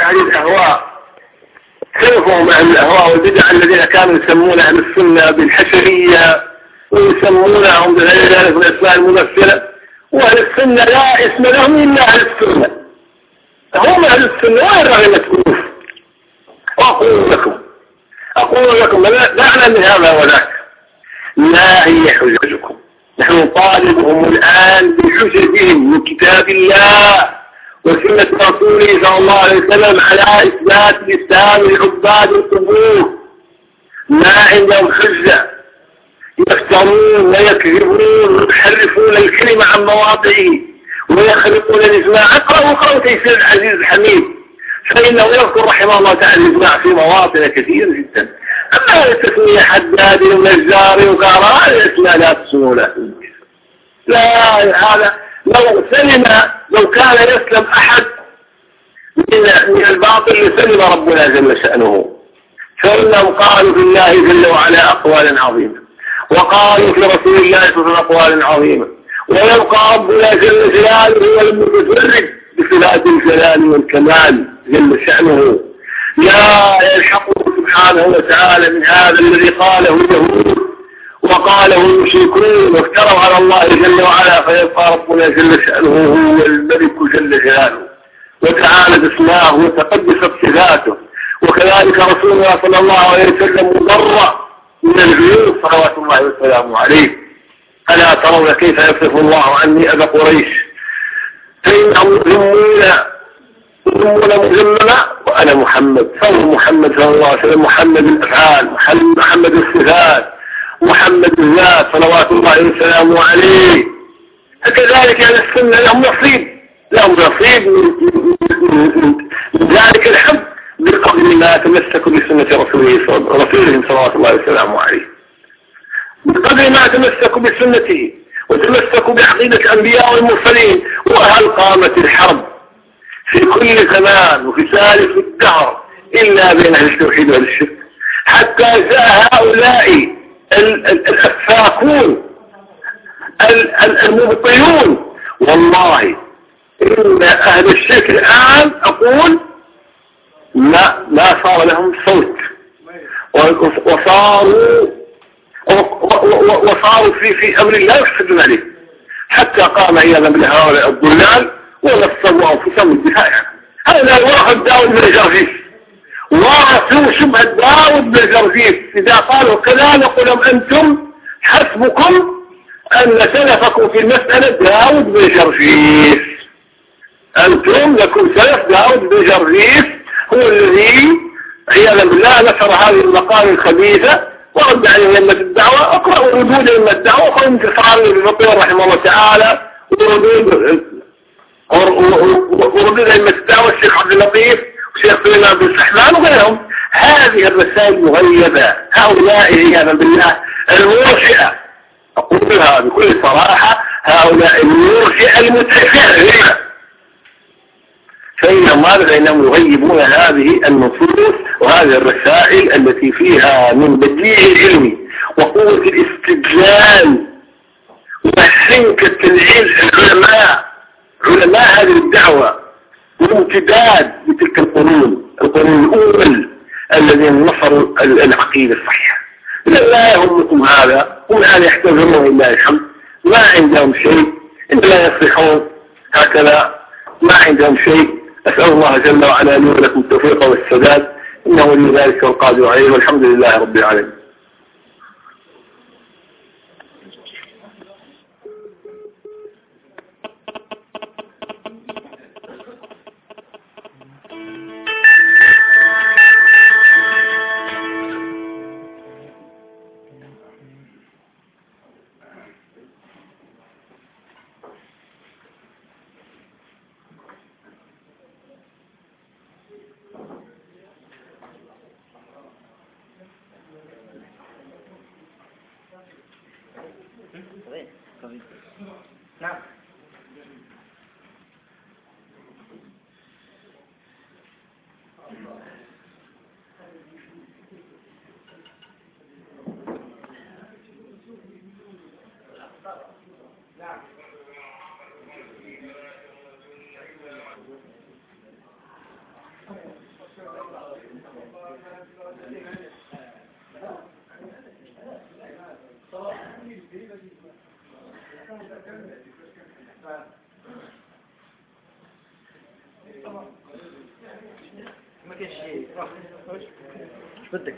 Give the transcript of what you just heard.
أهل الأهواء. خلفهم أهل الأهواء والبدع الذين كانوا يسمون أهل السنة بالحشرية ويسمونهم بغير ذلك من الأسماء الممثلة وأهل السنة لا اسم لهم إلا أهل السنة. هم أهل السنة وين رغبة أنوف وأقول لكم أقول لكم لا أعلم من هذا وذاك. ما هي حججكم. نحن نطالبهم الآن بحججهم من كتاب الله. وسنة رسوله صلى الله عليه وسلم على إثبات الإسلام لعباد القبور. ما عندهم حجة. يفترون ويكذبون ويحرفون الكلمة عن مواضعه ويخلقون الإجماع. اقرأوا اقرأوا تيسير العزيز الحميد. فإنه يذكر رحمه الله تعالى الإجماع في مواطن كثيرة جدا. أما التسمية حداد ونجار وقراء الأسماء لا تسمونها لا هذا لو سلم لو كان يسلم أحد من من الباطل لسلم ربنا جل شأنه. فإنهم قالوا في الله جل وعلا أقوالا عظيمة. وقالوا في رسول الله صلى الله عليه وسلم أقوالا عظيمة. ويبقى ربنا جل جلاله هو بصفات الجلال والكمال جل شأنه. لا يلحقه سبحانه وتعالى من هذا الذي قاله اليهود. وقاله المشركون وافتروا على الله جل وعلا فيبقى ربنا جل شأنه هو الملك جل جلاله وتعالى اسماه وتقدست صفاته وكذلك رسول الله صلى الله عليه وسلم مضرع من العيوب صلوات الله وسلامه عليه. ألا ترون كيف يصف الله عني أبا قريش؟ فإنهم يذمون يذمون مذمما وأنا محمد. فهو محمد صلى الله عليه وسلم محمد الأفعال محمد الصفات محمد الذات صلوات الله وسلامه عليه. فكذلك يعني السنة لهم نصيب. لهم نصيب من ذلك الحب بقدر ما تمسكوا بسنة رسوله رسولهم صلوات الله وسلامه عليه. بقدر ما تمسكوا بسنته وتمسكوا بعقيدة الأنبياء والمرسلين وهل قامت الحرب في كل زمان وفي ثالث الدهر إلا بين أهل التوحيد والشرك. حتى جاء هؤلاء الأفاكون المبطلون والله إن أهل الشرك الآن أقول ما ما صار لهم صوت. وصاروا وصاروا في في أمر لا يفسدون عليه. حتى قام عياذا بالله هؤلاء الضلال ونصبوا أنفسهم للدفاع هذا واحد داود بن جرجيس ورثوا شبه بن جرجيس إذا قالوا كذا نقول أنتم حسبكم أن سلفكم في المسألة داود بن جرجيس أنتم لكم سلف داود بن جرجيس هو الذي عياذا بالله نشر هذه المقالة الخبيثة ورد عليه أئمة الدعوة اقرأوا ردود أئمة الدعوة وقال انتصار ابن رحمه الله تعالى وردود وردود الدعوة الشيخ عبد اللطيف سليمان بن سحمان وغيرهم. هذه الرسائل مغيبة. هؤلاء عياذا بالله المرشئة أقولها بكل صراحة هؤلاء المرشئة المتفرعة فإنهم ماذا؟ فإنهم يغيبون هذه النصوص وهذه الرسائل التي فيها من بديع العلم وقوة الاستدلال وحنكة العلماء علماء هذه الدعوة. والامتداد بتلك القرون القرون الأول الذين نصروا العقيدة الصحيحة. لا يهمكم هذا. هم الآن يحتفلون لله الحمد. ما عندهم شيء. إنما يصلحون. هكذا ما عندهم شيء. أسأل الله جل وعلا لي ولكم التوفيق والسداد. إنه لذلك القادر عليه والحمد لله رب العالمين. nào Thank you. ما كاينش شي. بدك.